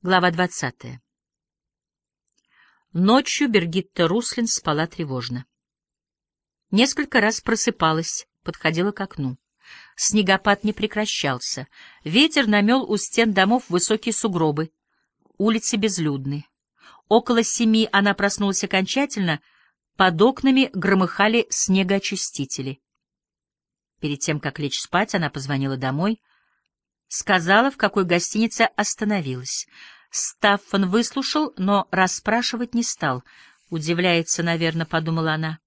Глава двадцатая. Ночью Бергитта Руслин спала тревожно. Несколько раз просыпалась, подходила к окну. Снегопад не прекращался. Ветер намел у стен домов высокие сугробы. Улицы безлюдны. Около семи она проснулась окончательно. Под окнами громыхали снегоочистители. Перед тем, как лечь спать, она позвонила домой — Сказала, в какой гостинице остановилась. Стаффан выслушал, но расспрашивать не стал. Удивляется, наверное, — подумала она.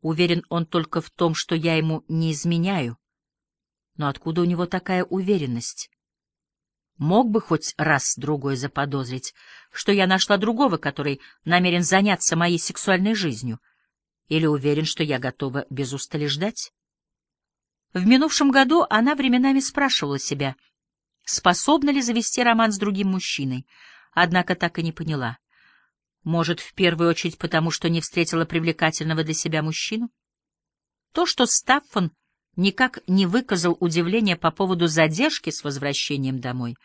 Уверен он только в том, что я ему не изменяю. Но откуда у него такая уверенность? Мог бы хоть раз-другой заподозрить, что я нашла другого, который намерен заняться моей сексуальной жизнью. Или уверен, что я готова без устали ждать? В минувшем году она временами спрашивала себя, способна ли завести роман с другим мужчиной, однако так и не поняла. Может, в первую очередь потому, что не встретила привлекательного для себя мужчину? То, что Стаффан никак не выказал удивления по поводу задержки с возвращением домой,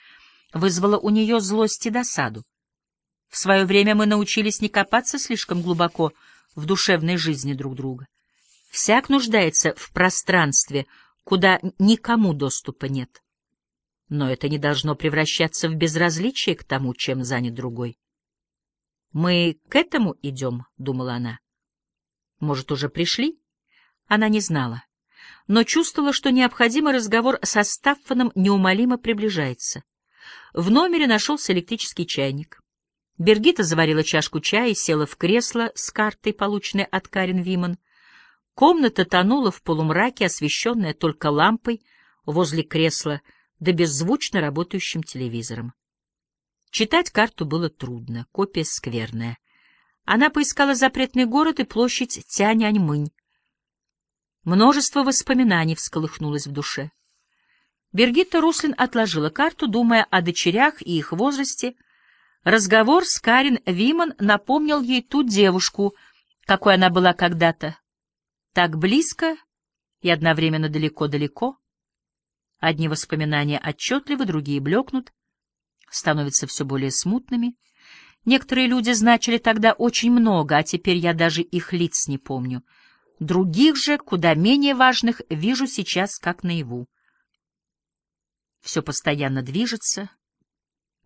вызвало у нее злость и досаду. В свое время мы научились не копаться слишком глубоко в душевной жизни друг друга. Всяк нуждается в пространстве, куда никому доступа нет. Но это не должно превращаться в безразличие к тому, чем занят другой. «Мы к этому идем», — думала она. «Может, уже пришли?» Она не знала, но чувствовала, что необходимый разговор со Стаффаном неумолимо приближается. В номере нашелся электрический чайник. Бергита заварила чашку чая и села в кресло с картой, полученной от Карен Виман. Комната тонула в полумраке, освещенная только лампой возле кресла да беззвучно работающим телевизором. Читать карту было трудно, копия скверная. Она поискала запретный город и площадь Тяньаньмынь. Множество воспоминаний всколыхнулось в душе. Бергитта Руслин отложила карту, думая о дочерях и их возрасте. Разговор с Карин Виман напомнил ей ту девушку, какой она была когда-то, так близко и одновременно далеко-далеко. Одни воспоминания отчетливы, другие блекнут, становятся все более смутными. Некоторые люди значили тогда очень много, а теперь я даже их лиц не помню. Других же, куда менее важных, вижу сейчас как наяву. Все постоянно движется,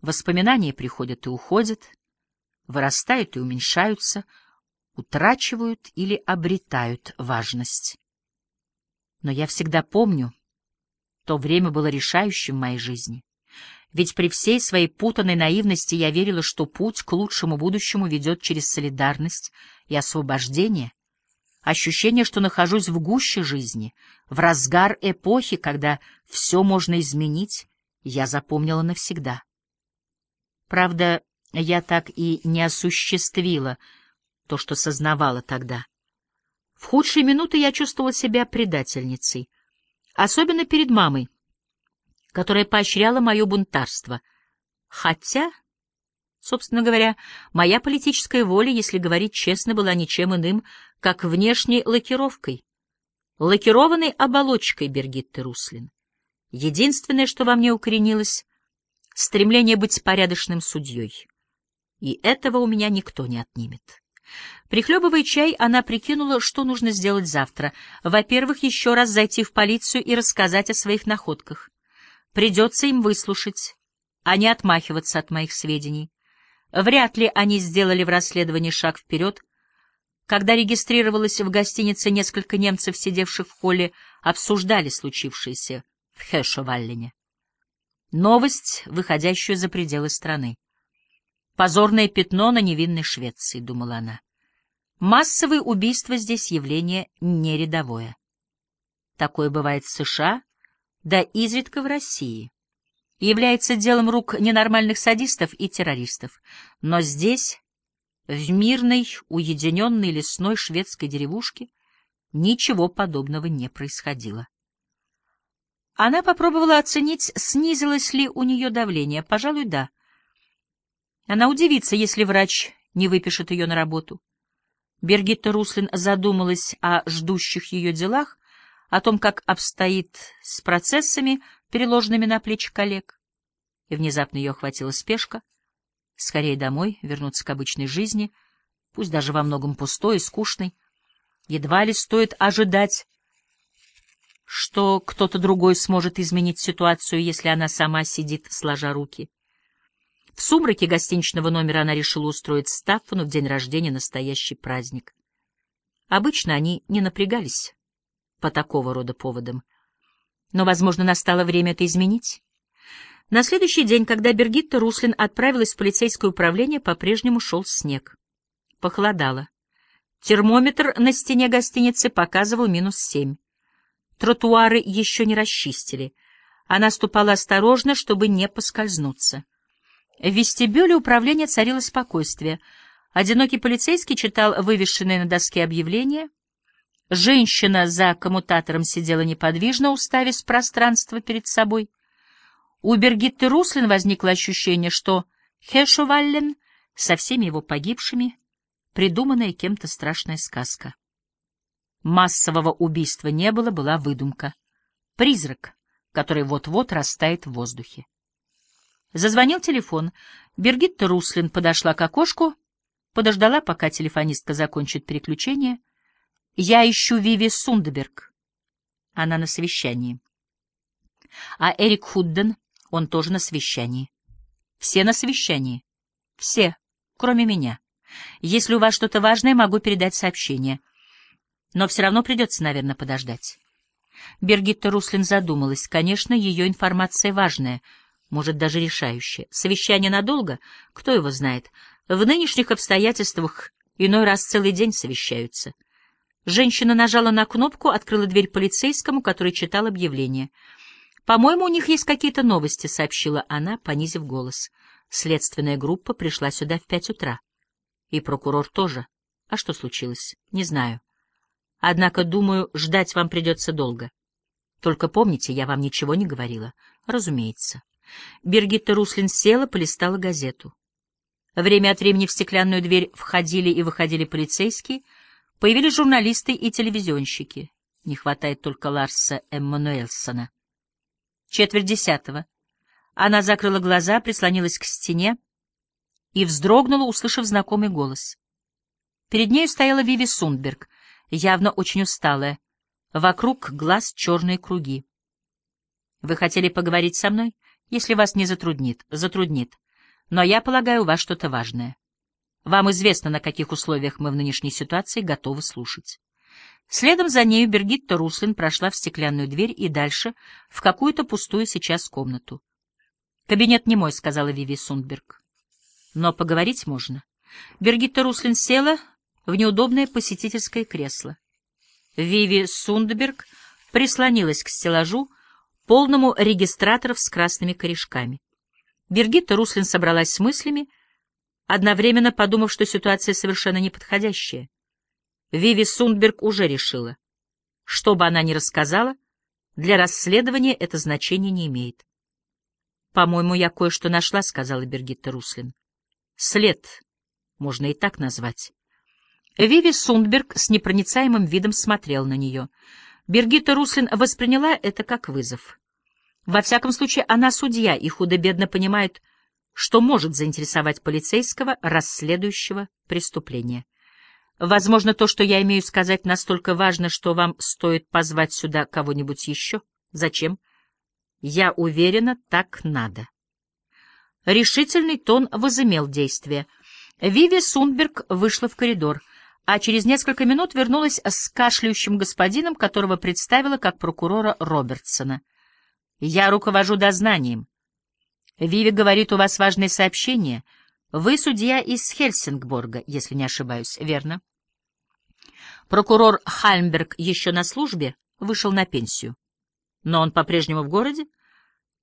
воспоминания приходят и уходят, вырастают и уменьшаются — утрачивают или обретают важность. Но я всегда помню, то время было решающим в моей жизни. Ведь при всей своей путанной наивности я верила, что путь к лучшему будущему ведет через солидарность и освобождение. Ощущение, что нахожусь в гуще жизни, в разгар эпохи, когда все можно изменить, я запомнила навсегда. Правда, я так и не осуществила то, что сознавала тогда. В худшие минуты я чувствовала себя предательницей, особенно перед мамой, которая поощряла мое бунтарство. Хотя, собственно говоря, моя политическая воля, если говорить честно, была ничем иным, как внешней лакировкой, лакированной оболочкой Бергитты Руслин. Единственное, что во мне укоренилось — стремление быть порядочным судьей. И этого у меня никто не отнимет. Прихлебывая чай, она прикинула, что нужно сделать завтра. Во-первых, еще раз зайти в полицию и рассказать о своих находках. Придется им выслушать, а не отмахиваться от моих сведений. Вряд ли они сделали в расследовании шаг вперед. Когда регистрировалось в гостинице несколько немцев, сидевших в холле, обсуждали случившееся в Хэшоваллене. Новость, выходящую за пределы страны. Позорное пятно на невинной Швеции, — думала она. Массовые убийства здесь явление не рядовое. Такое бывает в США, да изредка в России. Является делом рук ненормальных садистов и террористов. Но здесь, в мирной, уединенной лесной шведской деревушке, ничего подобного не происходило. Она попробовала оценить, снизилось ли у нее давление. Пожалуй, да. Она удивится, если врач не выпишет ее на работу. Бергитта Руслин задумалась о ждущих ее делах, о том, как обстоит с процессами, переложенными на плечи коллег. и внезапно ее охватила спешка. Скорее домой, вернуться к обычной жизни, пусть даже во многом пустой и скучной. Едва ли стоит ожидать, что кто-то другой сможет изменить ситуацию, если она сама сидит, сложа руки. В сумраке гостиничного номера она решила устроить Стаффану в день рождения настоящий праздник. Обычно они не напрягались по такого рода поводам. Но, возможно, настало время это изменить. На следующий день, когда Бергитта Руслин отправилась в полицейское управление, по-прежнему шел снег. Похолодало. Термометр на стене гостиницы показывал минус семь. Тротуары еще не расчистили. Она ступала осторожно, чтобы не поскользнуться. В вестибюле управления царило спокойствие. Одинокий полицейский читал вывешенные на доске объявления. Женщина за коммутатором сидела неподвижно, уставясь в пространство перед собой. У Бергитты Руслин возникло ощущение, что Хешуваллен со всеми его погибшими — придуманная кем-то страшная сказка. Массового убийства не было, была выдумка. Призрак, который вот-вот растает в воздухе. Зазвонил телефон. Бергитта Руслин подошла к окошку, подождала, пока телефонистка закончит переключение. «Я ищу Виви Сундберг». Она на совещании. А Эрик Худден он тоже на совещании. Все на совещании. Все, кроме меня. Если у вас что-то важное, могу передать сообщение. Но все равно придется, наверное, подождать. Бергитта Руслин задумалась. Конечно, ее информация важная, может, даже решающая. Совещание надолго? Кто его знает? В нынешних обстоятельствах иной раз целый день совещаются. Женщина нажала на кнопку, открыла дверь полицейскому, который читал объявление — «По-моему, у них есть какие-то новости», — сообщила она, понизив голос. «Следственная группа пришла сюда в пять утра. И прокурор тоже. А что случилось? Не знаю. Однако, думаю, ждать вам придется долго. Только помните, я вам ничего не говорила. Разумеется». Бергитта Руслин села, полистала газету. Время от времени в стеклянную дверь входили и выходили полицейские, появились журналисты и телевизионщики. Не хватает только Ларса Эммануэльсона. Четверть десятого. Она закрыла глаза, прислонилась к стене и вздрогнула, услышав знакомый голос. Перед нею стояла Виви Сундберг, явно очень усталая. Вокруг глаз черные круги. «Вы хотели поговорить со мной? Если вас не затруднит, затруднит. Но я полагаю, у вас что-то важное. Вам известно, на каких условиях мы в нынешней ситуации готовы слушать». Следом за нею Бергитта Руслин прошла в стеклянную дверь и дальше, в какую-то пустую сейчас комнату. «Кабинет не мой», — сказала Виви Сундберг. «Но поговорить можно». Бергитта Руслин села в неудобное посетительское кресло. Виви Сундберг прислонилась к стеллажу, полному регистраторов с красными корешками. Бергитта Руслин собралась с мыслями, одновременно подумав, что ситуация совершенно неподходящая. Виви Сундберг уже решила. Что бы она ни рассказала, для расследования это значение не имеет. «По-моему, я кое-что нашла», — сказала Бергитта Руслин. «След, можно и так назвать». Виви Сундберг с непроницаемым видом смотрел на нее. Бергитта Руслин восприняла это как вызов. Во всяком случае, она судья и худо-бедно понимает, что может заинтересовать полицейского, расследующего преступление. Возможно, то, что я имею сказать, настолько важно, что вам стоит позвать сюда кого-нибудь еще. Зачем? Я уверена, так надо. Решительный тон возымел действие. Виви Сунберг вышла в коридор, а через несколько минут вернулась с кашляющим господином, которого представила как прокурора Робертсона. «Я руковожу дознанием. Виви говорит, у вас важное сообщение — вы судья из Хельсингборга, если не ошибаюсь, верно? Прокурор Хальмберг еще на службе, вышел на пенсию. Но он по-прежнему в городе?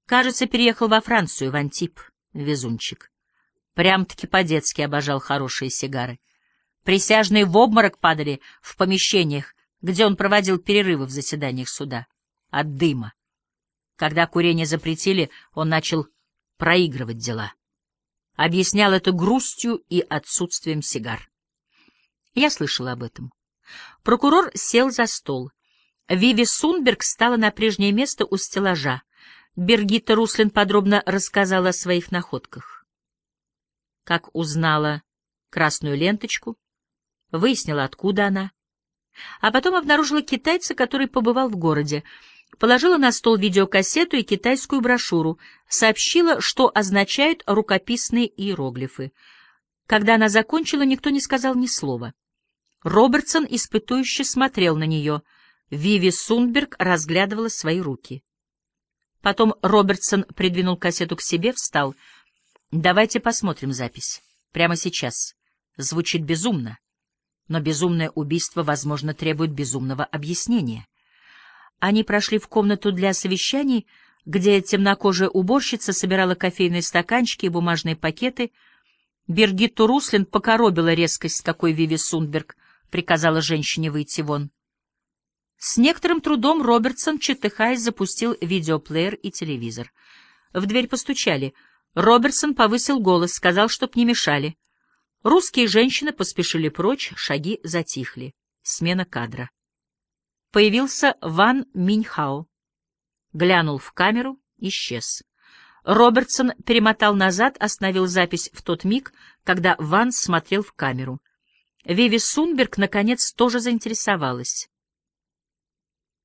Кажется, переехал во Францию, в Антип, везунчик. Прям-таки по-детски обожал хорошие сигары. Присяжные в обморок падали в помещениях, где он проводил перерывы в заседаниях суда. От дыма. Когда курение запретили, он начал проигрывать дела объяснял это грустью и отсутствием сигар. Я слышала об этом. Прокурор сел за стол. Виви Сунберг стала на прежнее место у стеллажа. Бергитта Руслин подробно рассказала о своих находках. Как узнала красную ленточку, выяснила, откуда она, а потом обнаружила китайца, который побывал в городе, положила на стол видеокассету и китайскую брошюру, сообщила, что означают рукописные иероглифы. Когда она закончила, никто не сказал ни слова. Робертсон испытующе смотрел на нее. Виви Сунберг разглядывала свои руки. Потом Робертсон придвинул кассету к себе, встал. «Давайте посмотрим запись. Прямо сейчас. Звучит безумно. Но безумное убийство, возможно, требует безумного объяснения». Они прошли в комнату для совещаний, где темнокожая уборщица собирала кофейные стаканчики и бумажные пакеты. Бергитту Руслин покоробила резкость, с какой Виви Сунберг приказала женщине выйти вон. С некоторым трудом Робертсон, читыхаясь, запустил видеоплеер и телевизор. В дверь постучали. Робертсон повысил голос, сказал, чтоб не мешали. Русские женщины поспешили прочь, шаги затихли. Смена кадра. Появился Ван Миньхао. Глянул в камеру, исчез. Робертсон перемотал назад, остановил запись в тот миг, когда Ван смотрел в камеру. Виви Сунберг, наконец, тоже заинтересовалась.